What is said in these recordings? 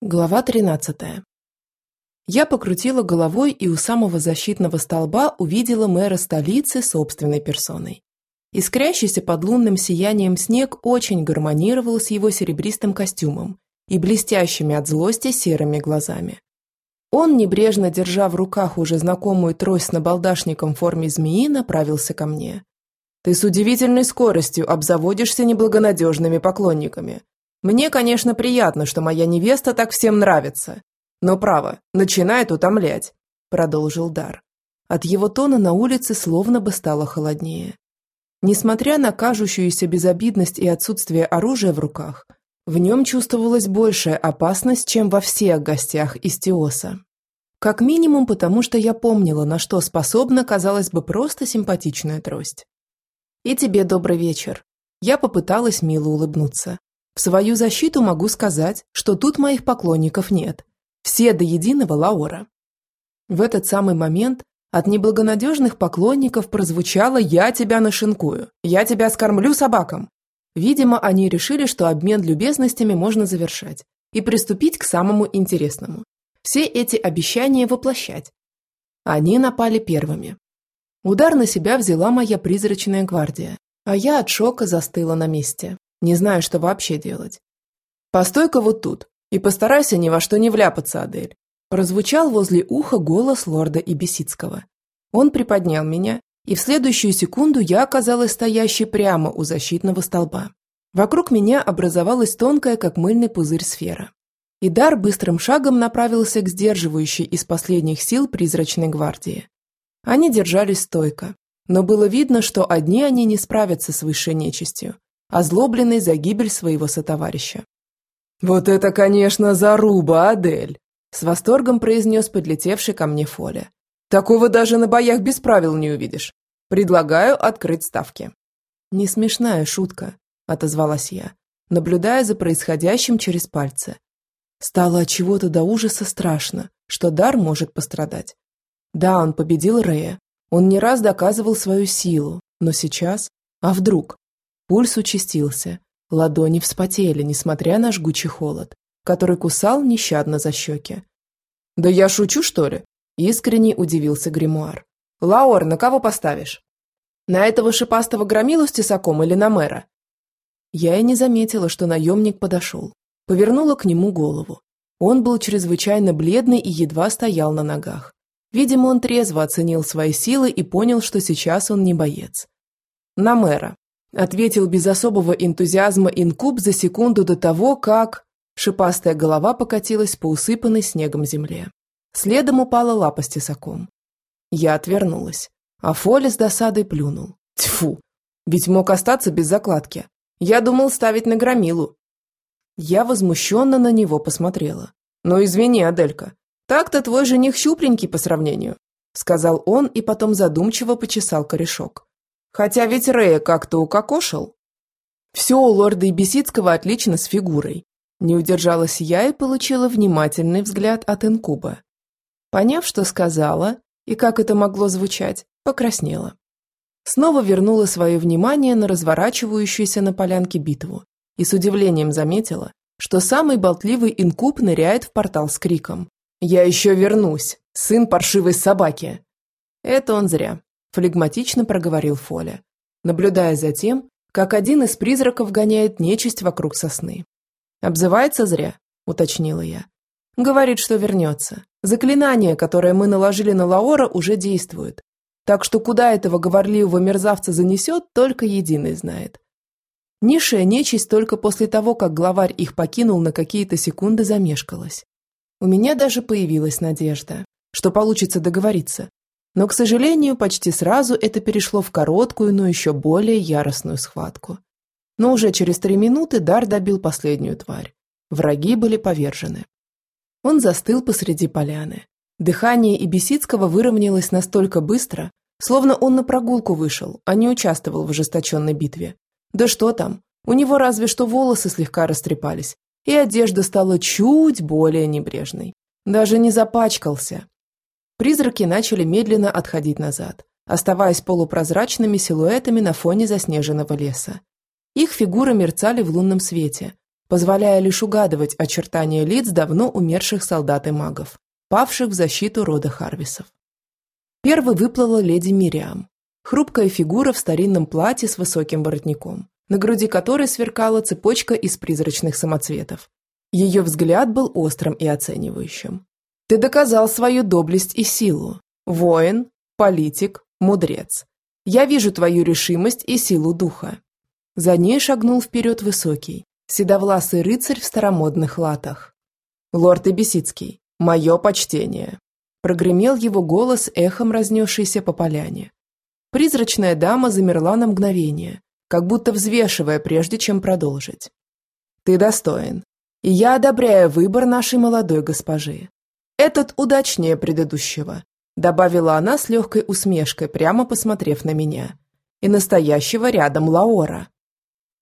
Глава 13. Я покрутила головой и у самого защитного столба увидела мэра столицы собственной персоной. Искрящийся под лунным сиянием снег очень гармонировал с его серебристым костюмом и блестящими от злости серыми глазами. Он, небрежно держа в руках уже знакомую трость с набалдашником в форме змеи, направился ко мне. «Ты с удивительной скоростью обзаводишься неблагонадежными поклонниками», мне, конечно, приятно, что моя невеста так всем нравится. Но, право, начинает утомлять», – продолжил Дар. От его тона на улице словно бы стало холоднее. Несмотря на кажущуюся безобидность и отсутствие оружия в руках, в нем чувствовалась большая опасность, чем во всех гостях из Теоса. Как минимум потому, что я помнила, на что способна, казалось бы, просто симпатичная трость. «И тебе добрый вечер». Я попыталась мило улыбнуться. В свою защиту могу сказать, что тут моих поклонников нет. Все до единого Лаора. В этот самый момент от неблагонадежных поклонников прозвучало «Я тебя нашинкую», «Я тебя скормлю собакам». Видимо, они решили, что обмен любезностями можно завершать и приступить к самому интересному. Все эти обещания воплощать. Они напали первыми. Удар на себя взяла моя призрачная гвардия, а я от шока застыла на месте. Не знаю, что вообще делать. «Постой-ка вот тут и постарайся ни во что не вляпаться, Адель», прозвучал возле уха голос лорда Ибисицкого. Он приподнял меня, и в следующую секунду я оказалась стоящей прямо у защитного столба. Вокруг меня образовалась тонкая, как мыльный пузырь, сфера. Идар быстрым шагом направился к сдерживающей из последних сил призрачной гвардии. Они держались стойко, но было видно, что одни они не справятся с высшей нечистью, озлобленный за гибель своего сотоварища. «Вот это, конечно, заруба, Адель!» С восторгом произнес подлетевший ко мне Фоля. «Такого даже на боях без правил не увидишь. Предлагаю открыть ставки». «Не смешная шутка», – отозвалась я, наблюдая за происходящим через пальцы. Стало от чего-то до ужаса страшно, что дар может пострадать. Да, он победил Рея, он не раз доказывал свою силу, но сейчас... А вдруг? Пульс участился, ладони вспотели, несмотря на жгучий холод, который кусал нещадно за щеки. «Да я шучу, что ли?» – искренне удивился гримуар. «Лаор, на кого поставишь? На этого шипастого громилу с тесаком или на мэра?» Я и не заметила, что наемник подошел. Повернула к нему голову. Он был чрезвычайно бледный и едва стоял на ногах. Видимо, он трезво оценил свои силы и понял, что сейчас он не боец. На мэра, Ответил без особого энтузиазма инкуб за секунду до того, как... Шипастая голова покатилась по усыпанной снегом земле. Следом упала лапа с тесаком. Я отвернулась, а Фоли с досадой плюнул. Тьфу! Ведь мог остаться без закладки. Я думал ставить на громилу. Я возмущенно на него посмотрела. «Ну, извини, Аделька, так-то твой жених щупленький по сравнению», сказал он и потом задумчиво почесал корешок. Хотя ведь Рея как-то укокошил. Все у лорда Ибисицкого отлично с фигурой. Не удержалась я и получила внимательный взгляд от инкуба. Поняв, что сказала, и как это могло звучать, покраснела. Снова вернула свое внимание на разворачивающуюся на полянке битву и с удивлением заметила, что самый болтливый инкуб ныряет в портал с криком «Я еще вернусь, сын паршивой собаки!» Это он зря флегматично проговорил Фоля, наблюдая за тем, как один из призраков гоняет нечисть вокруг сосны. «Обзывается зря», – уточнила я. «Говорит, что вернется. Заклинание, которое мы наложили на Лаора, уже действует. Так что куда этого говорливого мерзавца занесет, только единый знает». Низшая нечисть только после того, как главарь их покинул на какие-то секунды замешкалась. У меня даже появилась надежда, что получится договориться, но, к сожалению, почти сразу это перешло в короткую, но еще более яростную схватку. Но уже через три минуты Дар добил последнюю тварь. Враги были повержены. Он застыл посреди поляны. Дыхание Ибисицкого выровнялось настолько быстро, словно он на прогулку вышел, а не участвовал в ожесточенной битве. Да что там, у него разве что волосы слегка растрепались, и одежда стала чуть более небрежной. Даже не запачкался, Призраки начали медленно отходить назад, оставаясь полупрозрачными силуэтами на фоне заснеженного леса. Их фигуры мерцали в лунном свете, позволяя лишь угадывать очертания лиц давно умерших солдат и магов, павших в защиту рода Харвисов. Первой выплыла леди Мириам, хрупкая фигура в старинном платье с высоким воротником, на груди которой сверкала цепочка из призрачных самоцветов. Ее взгляд был острым и оценивающим. «Ты доказал свою доблесть и силу. Воин, политик, мудрец. Я вижу твою решимость и силу духа». За ней шагнул вперед высокий, седовласый рыцарь в старомодных латах. «Лорд Эбисицкий, мое почтение!» Прогремел его голос, эхом разнесшийся по поляне. Призрачная дама замерла на мгновение, как будто взвешивая, прежде чем продолжить. «Ты достоин, и я одобряю выбор нашей молодой госпожи. Этот удачнее предыдущего, добавила она с легкой усмешкой, прямо посмотрев на меня. И настоящего рядом Лаора.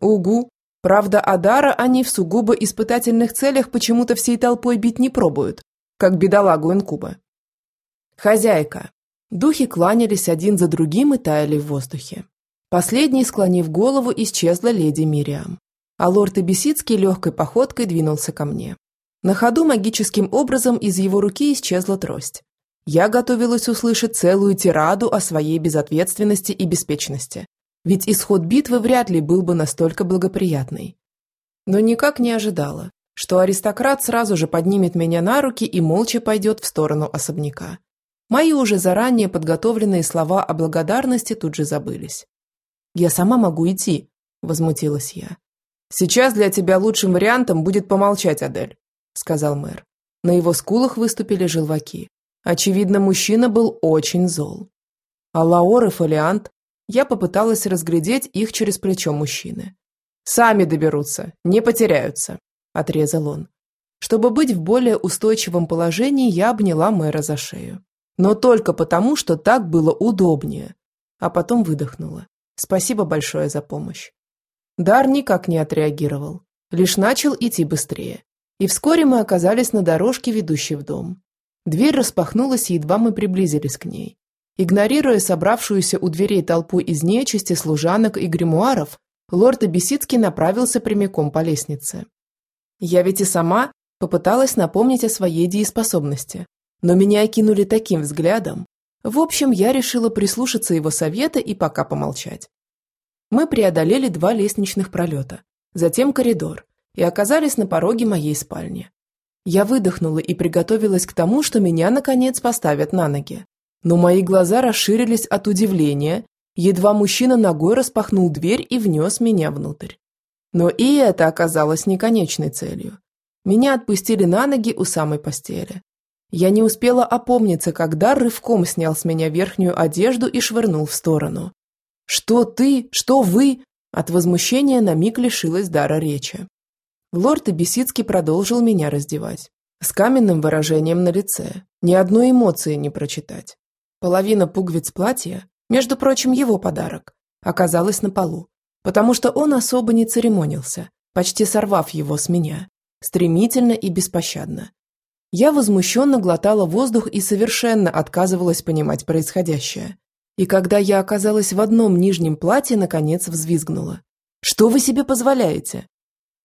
Угу. Правда, Адара они в сугубо испытательных целях почему-то всей толпой бить не пробуют, как бедолагу инкуба. Хозяйка. Духи кланялись один за другим и таяли в воздухе. Последней, склонив голову, исчезла леди Мириам. А лорд Эбисицкий легкой походкой двинулся ко мне. На ходу магическим образом из его руки исчезла трость. Я готовилась услышать целую тираду о своей безответственности и беспечности. Ведь исход битвы вряд ли был бы настолько благоприятный. Но никак не ожидала, что аристократ сразу же поднимет меня на руки и молча пойдет в сторону особняка. Мои уже заранее подготовленные слова о благодарности тут же забылись. «Я сама могу идти», – возмутилась я. «Сейчас для тебя лучшим вариантом будет помолчать, Адель», – сказал мэр. На его скулах выступили желваки. Очевидно, мужчина был очень зол. А Лаор и Фолиант, я попыталась разглядеть их через плечо мужчины. «Сами доберутся, не потеряются», – отрезал он. Чтобы быть в более устойчивом положении, я обняла мэра за шею. Но только потому, что так было удобнее. А потом выдохнула. Спасибо большое за помощь. Дар никак не отреагировал, лишь начал идти быстрее. И вскоре мы оказались на дорожке, ведущей в дом. Дверь распахнулась, едва мы приблизились к ней. Игнорируя собравшуюся у дверей толпу из нечисти, служанок и гримуаров, лорд Абисицкий направился прямиком по лестнице. Я ведь и сама попыталась напомнить о своей дееспособности, но меня окинули таким взглядом. В общем, я решила прислушаться его совета и пока помолчать. Мы преодолели два лестничных пролета, затем коридор и оказались на пороге моей спальни. Я выдохнула и приготовилась к тому, что меня, наконец, поставят на ноги. Но мои глаза расширились от удивления, едва мужчина ногой распахнул дверь и внес меня внутрь. Но и это оказалось не конечной целью. Меня отпустили на ноги у самой постели. Я не успела опомниться, когда рывком снял с меня верхнюю одежду и швырнул в сторону. «Что ты? Что вы?» От возмущения на миг лишилась дара речи. Лорд Бесицкий продолжил меня раздевать. С каменным выражением на лице. Ни одной эмоции не прочитать. Половина пуговиц платья, между прочим, его подарок, оказалась на полу, потому что он особо не церемонился, почти сорвав его с меня. Стремительно и беспощадно. Я возмущенно глотала воздух и совершенно отказывалась понимать происходящее. И когда я оказалась в одном нижнем платье, наконец взвизгнула. «Что вы себе позволяете?»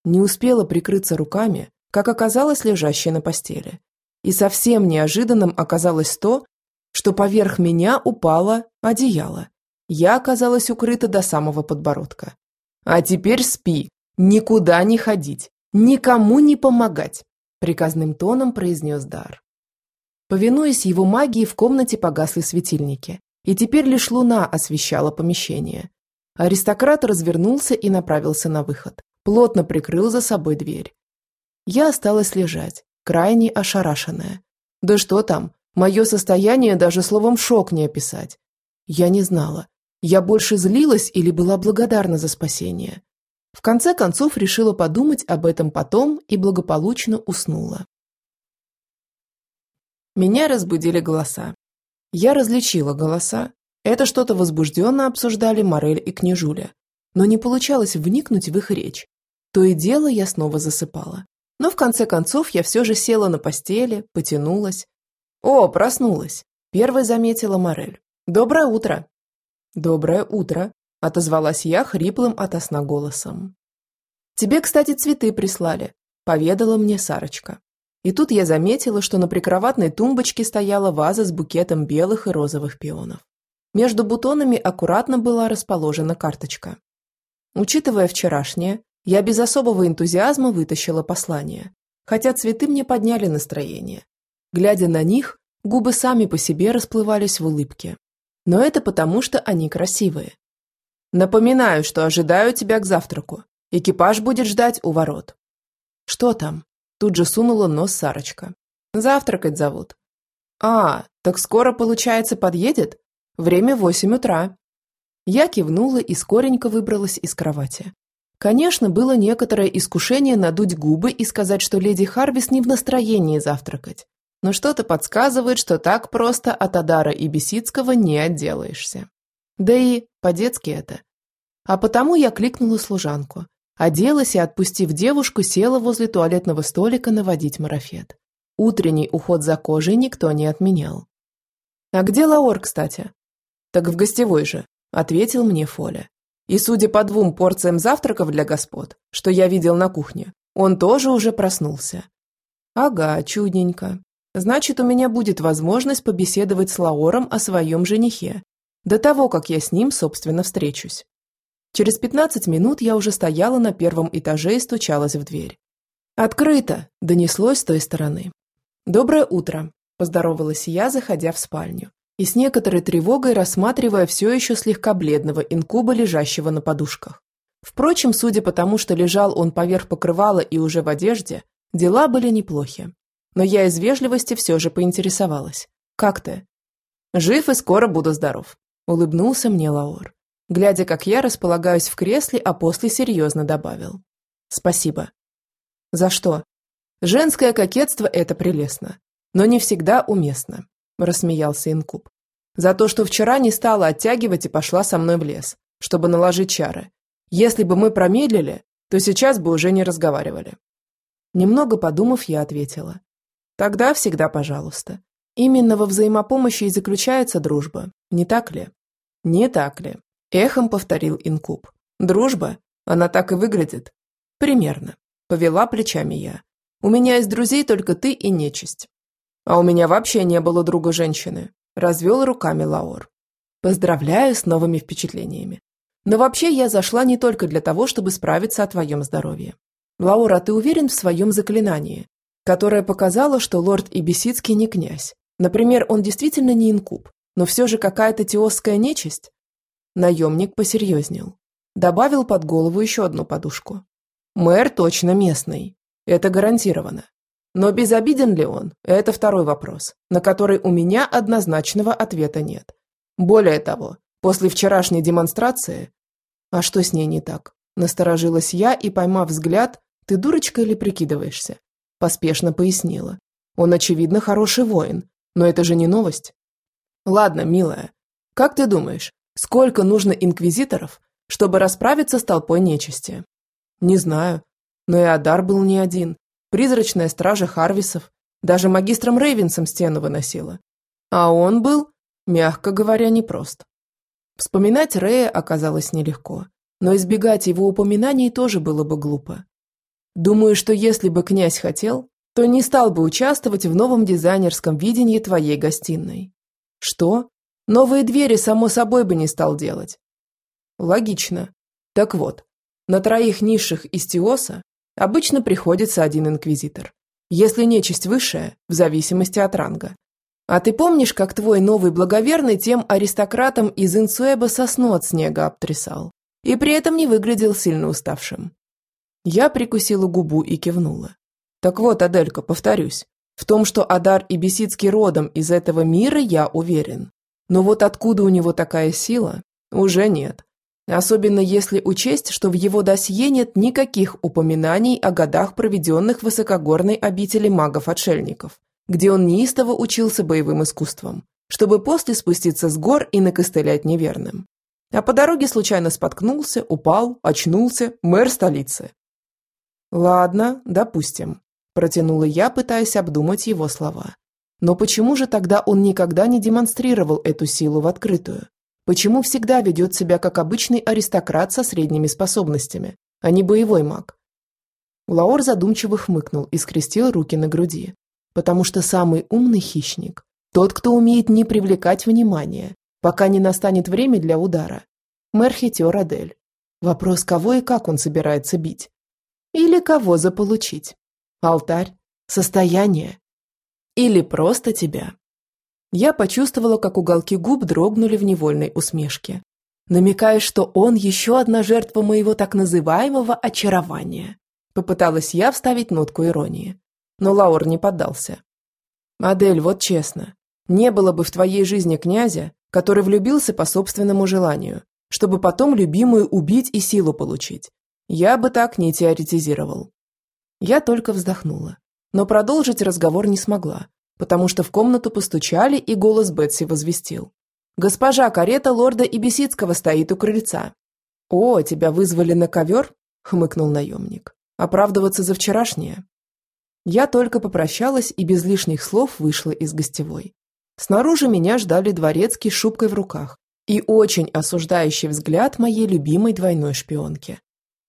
Не успела прикрыться руками, как оказалось лежащей на постели. И совсем неожиданным оказалось то, что поверх меня упало одеяло. Я оказалась укрыта до самого подбородка. «А теперь спи, никуда не ходить, никому не помогать», приказным тоном произнес Дар. Повинуясь его магии, в комнате погасли светильники, и теперь лишь луна освещала помещение. Аристократ развернулся и направился на выход плотно прикрыл за собой дверь. Я осталась лежать, крайне ошарашенная. Да что там, мое состояние даже словом «шок» не описать. Я не знала, я больше злилась или была благодарна за спасение. В конце концов решила подумать об этом потом и благополучно уснула. Меня разбудили голоса. Я различила голоса. Это что-то возбужденно обсуждали Морель и Княжуля. Но не получалось вникнуть в их речь. То и дело я снова засыпала. Но в конце концов я все же села на постели, потянулась. «О, проснулась!» – первой заметила Морель. «Доброе утро!» «Доброе утро!» – отозвалась я хриплым от голосом. Тебе, кстати, цветы прислали», – поведала мне Сарочка. И тут я заметила, что на прикроватной тумбочке стояла ваза с букетом белых и розовых пионов. Между бутонами аккуратно была расположена карточка. Учитывая вчерашнее, я без особого энтузиазма вытащила послание, хотя цветы мне подняли настроение. Глядя на них, губы сами по себе расплывались в улыбке. Но это потому, что они красивые. Напоминаю, что ожидаю тебя к завтраку. Экипаж будет ждать у ворот. Что там? Тут же сунула нос Сарочка. Завтракать зовут. А, так скоро, получается, подъедет? Время восемь утра. Я кивнула и скоренько выбралась из кровати. Конечно, было некоторое искушение надуть губы и сказать, что леди Харвис не в настроении завтракать. Но что-то подсказывает, что так просто от Адара и Бесицкого не отделаешься. Да и по-детски это. А потому я кликнула служанку. Оделась и, отпустив девушку, села возле туалетного столика наводить марафет. Утренний уход за кожей никто не отменял. «А где Лаор, кстати?» «Так в гостевой же», – ответил мне Фоля. И судя по двум порциям завтраков для господ, что я видел на кухне, он тоже уже проснулся. Ага, чудненько. Значит, у меня будет возможность побеседовать с Лаором о своем женихе, до того, как я с ним, собственно, встречусь. Через 15 минут я уже стояла на первом этаже и стучалась в дверь. «Открыто!» – донеслось с той стороны. «Доброе утро!» – поздоровалась я, заходя в спальню и с некоторой тревогой рассматривая все еще слегка бледного инкуба, лежащего на подушках. Впрочем, судя по тому, что лежал он поверх покрывала и уже в одежде, дела были неплохи. Но я из вежливости все же поинтересовалась. «Как ты?» «Жив и скоро буду здоров», – улыбнулся мне Лаор, глядя, как я располагаюсь в кресле, а после серьезно добавил. «Спасибо». «За что?» «Женское кокетство – это прелестно, но не всегда уместно рассмеялся Инкуб. «За то, что вчера не стала оттягивать и пошла со мной в лес, чтобы наложить чары. Если бы мы промедлили, то сейчас бы уже не разговаривали». Немного подумав, я ответила. «Тогда всегда пожалуйста. Именно во взаимопомощи и заключается дружба, не так ли?» «Не так ли?» – эхом повторил Инкуб. «Дружба? Она так и выглядит?» «Примерно», – повела плечами я. «У меня из друзей только ты и нечисть. А у меня вообще не было друга женщины. Развел руками Лаур. Поздравляю с новыми впечатлениями. Но вообще я зашла не только для того, чтобы справиться о твоем здоровье. Лаура, ты уверен в своем заклинании, которое показало, что лорд Ибисицкий не князь? Например, он действительно не инкуб, но все же какая-то теосская нечисть? Наемник посерьезнел. Добавил под голову еще одну подушку. Мэр точно местный. Это гарантированно. Но безобиден ли он – это второй вопрос, на который у меня однозначного ответа нет. Более того, после вчерашней демонстрации... А что с ней не так? Насторожилась я и, поймав взгляд, ты дурочка или прикидываешься? Поспешно пояснила. Он, очевидно, хороший воин, но это же не новость. Ладно, милая, как ты думаешь, сколько нужно инквизиторов, чтобы расправиться с толпой нечисти? Не знаю, но и Адар был не один, призрачная стража Харвисов, даже магистром Рейвенсом стену выносила. А он был, мягко говоря, непрост. Вспоминать Рея оказалось нелегко, но избегать его упоминаний тоже было бы глупо. Думаю, что если бы князь хотел, то не стал бы участвовать в новом дизайнерском видении твоей гостиной. Что? Новые двери, само собой, бы не стал делать. Логично. Так вот, на троих низших из Тиоса Обычно приходится один инквизитор. Если нечисть высшая, в зависимости от ранга. А ты помнишь, как твой новый благоверный тем аристократам из Инсуэба сосну от снега обтрясал? И при этом не выглядел сильно уставшим. Я прикусила губу и кивнула. Так вот, Аделька, повторюсь. В том, что Адар и Бесицкий родом из этого мира, я уверен. Но вот откуда у него такая сила, уже нет. Особенно если учесть, что в его досье нет никаких упоминаний о годах, проведенных в высокогорной обители магов-отшельников, где он неистово учился боевым искусствам, чтобы после спуститься с гор и накостылять неверным. А по дороге случайно споткнулся, упал, очнулся, мэр столицы. «Ладно, допустим», – протянула я, пытаясь обдумать его слова. «Но почему же тогда он никогда не демонстрировал эту силу в открытую? Почему всегда ведет себя как обычный аристократ со средними способностями, а не боевой маг? Лаор задумчиво хмыкнул и скрестил руки на груди. Потому что самый умный хищник – тот, кто умеет не привлекать внимания, пока не настанет время для удара. Мэр хитер Адель. Вопрос, кого и как он собирается бить. Или кого заполучить. Алтарь, состояние. Или просто тебя. Я почувствовала, как уголки губ дрогнули в невольной усмешке, намекая, что он еще одна жертва моего так называемого очарования. Попыталась я вставить нотку иронии, но Лаур не поддался. «Адель, вот честно, не было бы в твоей жизни князя, который влюбился по собственному желанию, чтобы потом любимую убить и силу получить. Я бы так не теоретизировал». Я только вздохнула, но продолжить разговор не смогла, потому что в комнату постучали, и голос Бетси возвестил. «Госпожа, карета лорда Ибисицкого стоит у крыльца». «О, тебя вызвали на ковер?» – хмыкнул наемник. «Оправдываться за вчерашнее?» Я только попрощалась и без лишних слов вышла из гостевой. Снаружи меня ждали дворецкий с шубкой в руках и очень осуждающий взгляд моей любимой двойной шпионки.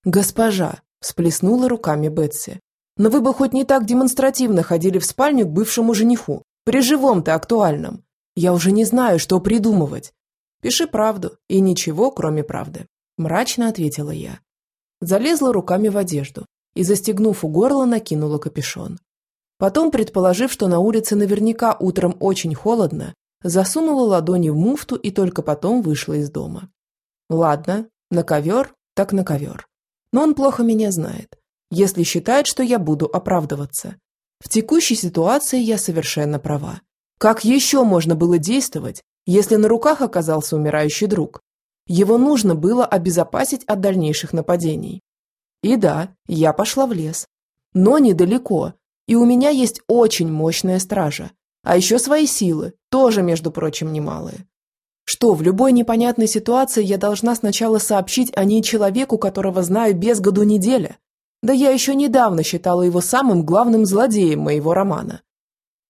«Госпожа!» – всплеснула руками Бетси. Но вы бы хоть не так демонстративно ходили в спальню к бывшему жениху, при живом-то актуальном. Я уже не знаю, что придумывать. Пиши правду, и ничего, кроме правды. Мрачно ответила я. Залезла руками в одежду и, застегнув у горла, накинула капюшон. Потом, предположив, что на улице наверняка утром очень холодно, засунула ладони в муфту и только потом вышла из дома. Ладно, на ковер, так на ковер. Но он плохо меня знает если считает, что я буду оправдываться. В текущей ситуации я совершенно права. Как еще можно было действовать, если на руках оказался умирающий друг? Его нужно было обезопасить от дальнейших нападений. И да, я пошла в лес. Но недалеко, и у меня есть очень мощная стража. А еще свои силы, тоже, между прочим, немалые. Что, в любой непонятной ситуации я должна сначала сообщить о ней человеку, которого знаю без году неделя? Да я еще недавно считала его самым главным злодеем моего романа.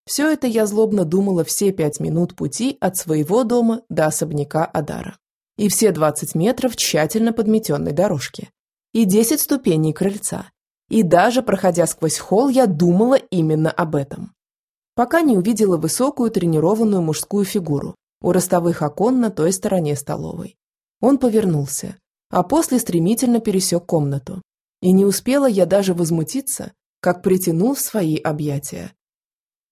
Все это я злобно думала все пять минут пути от своего дома до особняка Адара. И все двадцать метров тщательно подметенной дорожки. И десять ступеней крыльца. И даже проходя сквозь холл, я думала именно об этом. Пока не увидела высокую тренированную мужскую фигуру у ростовых окон на той стороне столовой. Он повернулся, а после стремительно пересек комнату, и не успела я даже возмутиться, как притянул в свои объятия.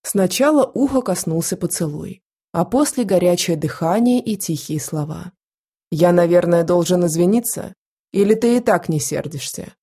Сначала ухо коснулся поцелуй, а после горячее дыхание и тихие слова. «Я, наверное, должен извиниться, или ты и так не сердишься?»